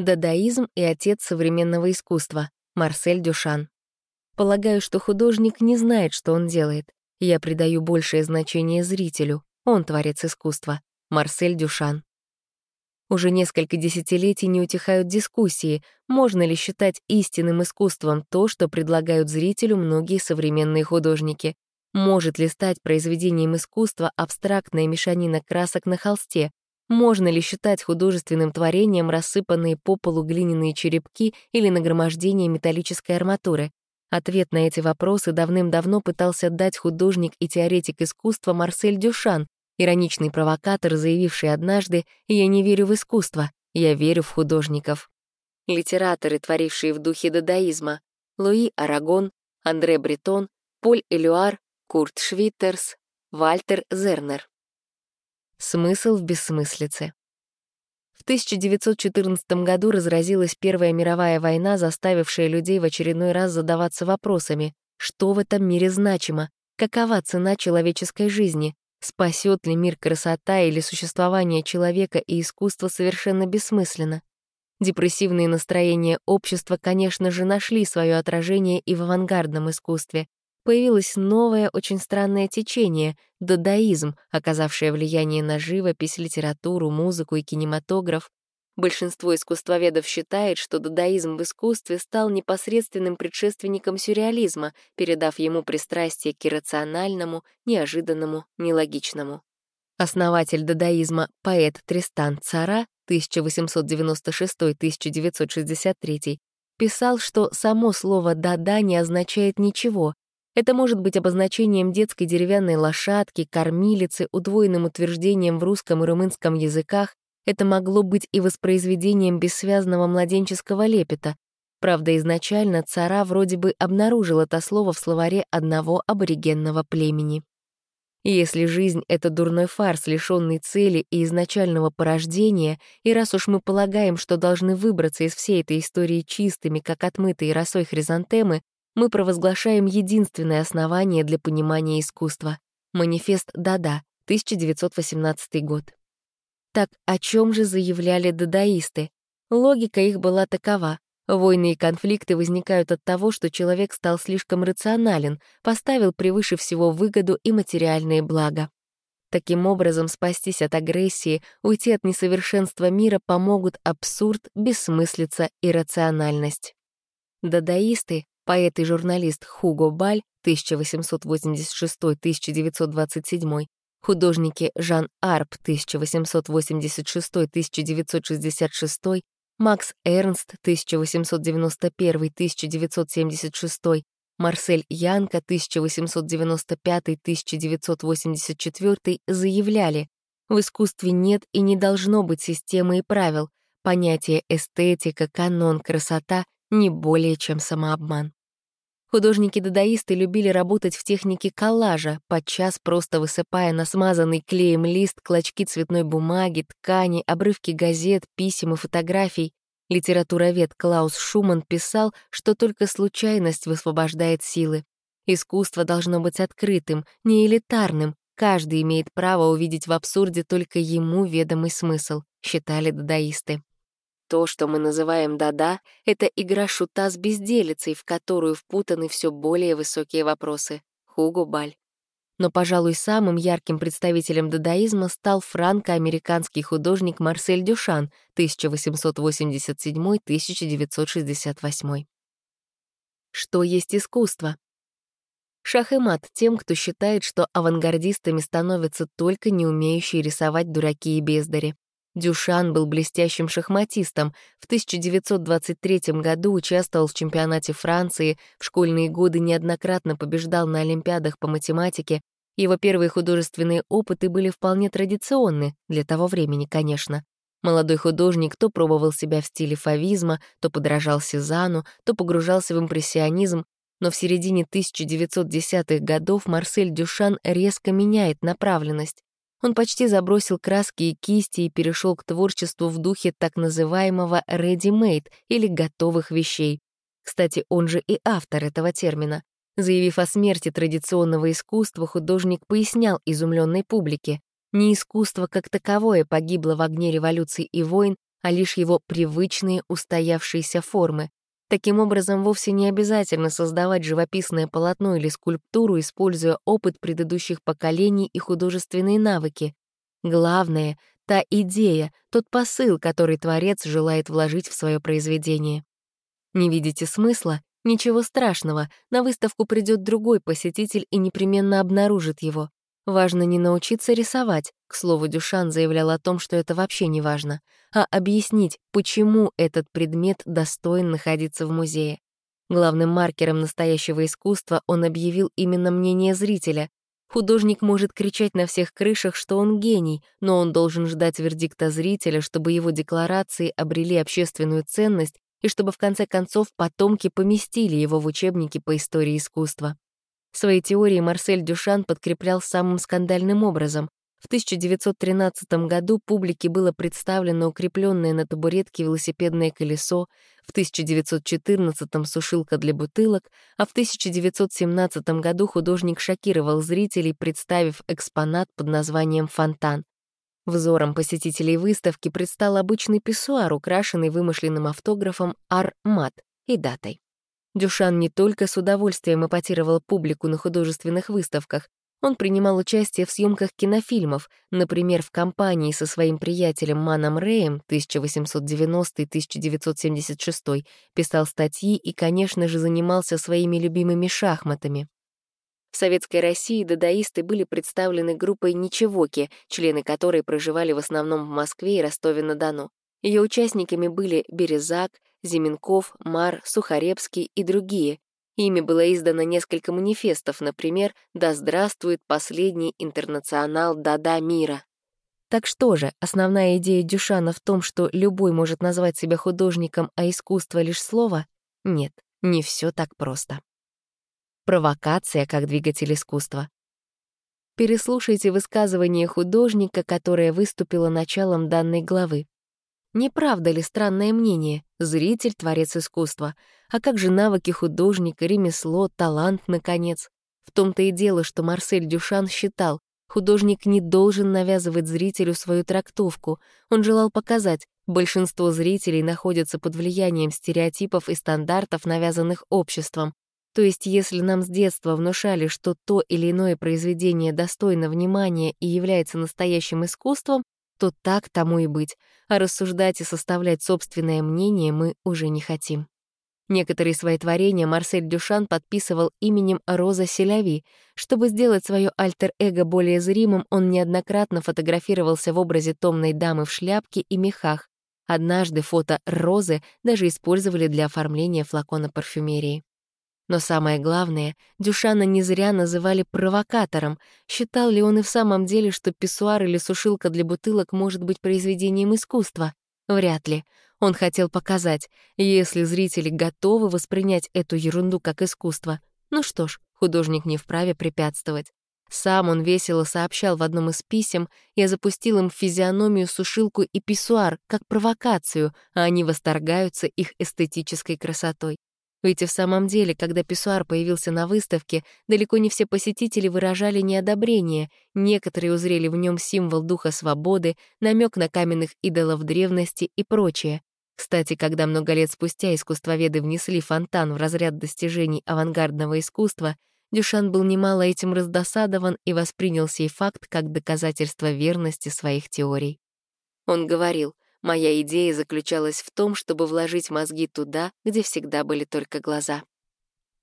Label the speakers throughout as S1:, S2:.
S1: Дадаизм и отец современного искусства. Марсель Дюшан. Полагаю, что художник не знает, что он делает. Я придаю большее значение зрителю. Он творец искусства. Марсель Дюшан. Уже несколько десятилетий не утихают дискуссии, можно ли считать истинным искусством то, что предлагают зрителю многие современные художники. Может ли стать произведением искусства абстрактная мешанина красок на холсте? Можно ли считать художественным творением рассыпанные по полу глиняные черепки или нагромождение металлической арматуры? Ответ на эти вопросы давным-давно пытался дать художник и теоретик искусства Марсель Дюшан, ироничный провокатор, заявивший однажды «Я не верю в искусство, я верю в художников». Литераторы, творившие в духе дадаизма — Луи Арагон, Андре Бретон, Поль Элюар, Курт Швиттерс, Вальтер Зернер. Смысл в бессмыслице. В 1914 году разразилась Первая мировая война, заставившая людей в очередной раз задаваться вопросами, что в этом мире значимо, какова цена человеческой жизни, спасет ли мир красота или существование человека и искусства совершенно бессмысленно. Депрессивные настроения общества, конечно же, нашли свое отражение и в авангардном искусстве, появилось новое, очень странное течение — дадаизм, оказавшее влияние на живопись, литературу, музыку и кинематограф. Большинство искусствоведов считает, что дадаизм в искусстве стал непосредственным предшественником сюрреализма, передав ему пристрастие к иррациональному, неожиданному, нелогичному. Основатель дадаизма, поэт Тристан Цара 1896-1963 писал, что само слово «да-да» не означает ничего, это может быть обозначением детской деревянной лошадки, кормилицы, удвоенным утверждением в русском и румынском языках. Это могло быть и воспроизведением бессвязного младенческого лепета. Правда, изначально цара вроде бы обнаружил это слово в словаре одного аборигенного племени. Если жизнь — это дурной фарс, лишённый цели и изначального порождения, и раз уж мы полагаем, что должны выбраться из всей этой истории чистыми, как отмытые росой хризантемы, мы провозглашаем единственное основание для понимания искусства — манифест «Да-да», 1918 год. Так о чем же заявляли дадаисты? Логика их была такова. Войны и конфликты возникают от того, что человек стал слишком рационален, поставил превыше всего выгоду и материальные блага. Таким образом, спастись от агрессии, уйти от несовершенства мира помогут абсурд, бессмыслица и рациональность. Дадаисты Поэт и журналист Хуго Баль 1886-1927, художники Жан Арп 1886-1966, Макс Эрнст 1891-1976, Марсель Янка 1895-1984 заявляли, в искусстве нет и не должно быть системы и правил, понятие эстетика, канон, красота — не более чем самообман. Художники-дадаисты любили работать в технике коллажа, подчас просто высыпая на смазанный клеем лист клочки цветной бумаги, ткани, обрывки газет, писем и фотографий. Литературовед Клаус Шуман писал, что только случайность высвобождает силы. Искусство должно быть открытым, не элитарным, каждый имеет право увидеть в абсурде только ему ведомый смысл, считали дадаисты. То, что мы называем «да-да», — это игра шута с безделицей, в которую впутаны все более высокие вопросы. Хуго Баль. Но, пожалуй, самым ярким представителем дадаизма стал франко-американский художник Марсель Дюшан 1887-1968. Что есть искусство? Шах и мат тем, кто считает, что авангардистами становятся только не умеющие рисовать дураки и бездари. Дюшан был блестящим шахматистом. В 1923 году участвовал в чемпионате Франции, в школьные годы неоднократно побеждал на Олимпиадах по математике. Его первые художественные опыты были вполне традиционны, для того времени, конечно. Молодой художник то пробовал себя в стиле фавизма, то подражал Сезану, то погружался в импрессионизм, но в середине 1910-х годов Марсель Дюшан резко меняет направленность. Он почти забросил краски и кисти и перешел к творчеству в духе так называемого ready-made или готовых вещей. Кстати, он же и автор этого термина. Заявив о смерти традиционного искусства, художник пояснял изумленной публике. Не искусство как таковое погибло в огне революций и войн, а лишь его привычные устоявшиеся формы. Таким образом, вовсе не обязательно создавать живописное полотно или скульптуру, используя опыт предыдущих поколений и художественные навыки. Главное — та идея, тот посыл, который творец желает вложить в свое произведение. Не видите смысла? Ничего страшного, на выставку придет другой посетитель и непременно обнаружит его. Важно не научиться рисовать, к слову, Дюшан заявлял о том, что это вообще не важно, а объяснить, почему этот предмет достоин находиться в музее. Главным маркером настоящего искусства он объявил именно мнение зрителя. Художник может кричать на всех крышах, что он гений, но он должен ждать вердикта зрителя, чтобы его декларации обрели общественную ценность и чтобы в конце концов потомки поместили его в учебники по истории искусства. Свои теории Марсель Дюшан подкреплял самым скандальным образом. В 1913 году публике было представлено укрепленное на табуретке велосипедное колесо, в 1914 — сушилка для бутылок, а в 1917 году художник шокировал зрителей, представив экспонат под названием «Фонтан». Взором посетителей выставки предстал обычный писсуар, украшенный вымышленным автографом «Ар-Мат» и датой. Дюшан не только с удовольствием эпатировал публику на художественных выставках, он принимал участие в съемках кинофильмов, например, в компании со своим приятелем Маном Рэем 1890-1976, писал статьи и, конечно же, занимался своими любимыми шахматами. В Советской России дадаисты были представлены группой «Ничегоки», члены которой проживали в основном в Москве и Ростове-на-Дону. Ее участниками были Березак, Зименков, Мар, Сухаревский и другие. Ими было издано несколько манифестов, например, «Да здравствует последний интернационал Дада мира». Так что же, основная идея Дюшана в том, что любой может назвать себя художником, а искусство — лишь слово? Нет, не все так просто. Провокация как двигатель искусства. Переслушайте высказывание художника, которое выступило началом данной главы. Не правда ли странное мнение? Зритель — творец искусства. А как же навыки художника, ремесло, талант, наконец? В том-то и дело, что Марсель Дюшан считал, художник не должен навязывать зрителю свою трактовку. Он желал показать, большинство зрителей находятся под влиянием стереотипов и стандартов, навязанных обществом. То есть, если нам с детства внушали, что то или иное произведение достойно внимания и является настоящим искусством, то так тому и быть, а рассуждать и составлять собственное мнение мы уже не хотим. Некоторые свои творения Марсель Дюшан подписывал именем Роза Селяви. Чтобы сделать свое альтер-эго более зримым, он неоднократно фотографировался в образе томной дамы в шляпке и мехах. Однажды фото Розы даже использовали для оформления флакона парфюмерии. Но самое главное, Дюшана не зря называли провокатором. Считал ли он и в самом деле, что писсуар или сушилка для бутылок может быть произведением искусства? Вряд ли. Он хотел показать, если зрители готовы воспринять эту ерунду как искусство. Ну что ж, художник не вправе препятствовать. Сам он весело сообщал в одном из писем, я запустил им физиономию, сушилку и писсуар как провокацию, а они восторгаются их эстетической красотой. Ведь и в самом деле, когда писсуар появился на выставке, далеко не все посетители выражали неодобрение, некоторые узрели в нем символ духа свободы, намек на каменных идолов древности и прочее. Кстати, когда много лет спустя искусствоведы внесли фонтан в разряд достижений авангардного искусства, Дюшан был немало этим раздосадован и воспринял сей факт как доказательство верности своих теорий. Он говорил, Моя идея заключалась в том, чтобы вложить мозги туда, где всегда были только глаза.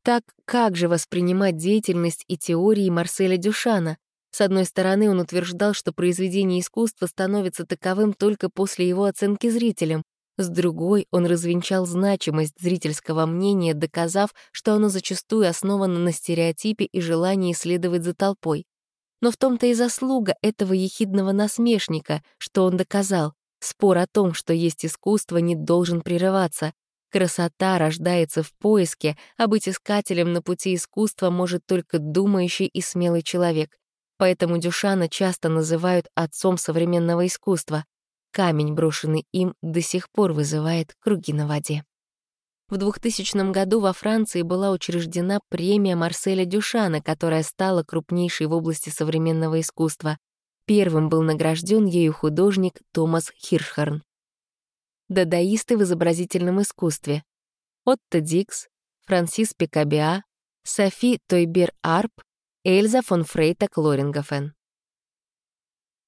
S1: Так как же воспринимать деятельность и теории Марселя Дюшана? С одной стороны, он утверждал, что произведение искусства становится таковым только после его оценки зрителям. С другой, он развенчал значимость зрительского мнения, доказав, что оно зачастую основано на стереотипе и желании следовать за толпой. Но в том-то и заслуга этого ехидного насмешника, что он доказал. Спор о том, что есть искусство, не должен прерываться. Красота рождается в поиске, а быть искателем на пути искусства может только думающий и смелый человек. Поэтому Дюшана часто называют отцом современного искусства. Камень, брошенный им, до сих пор вызывает круги на воде. В 2000 году во Франции была учреждена премия Марселя Дюшана, которая стала крупнейшей в области современного искусства. Первым был награжден ею художник Томас Хиршхорн. дадаисты в изобразительном искусстве. Отто Дикс, Франсис Пикабиа, Софи Тойбер Арп, Эльза фон Фрейта Клорингофен.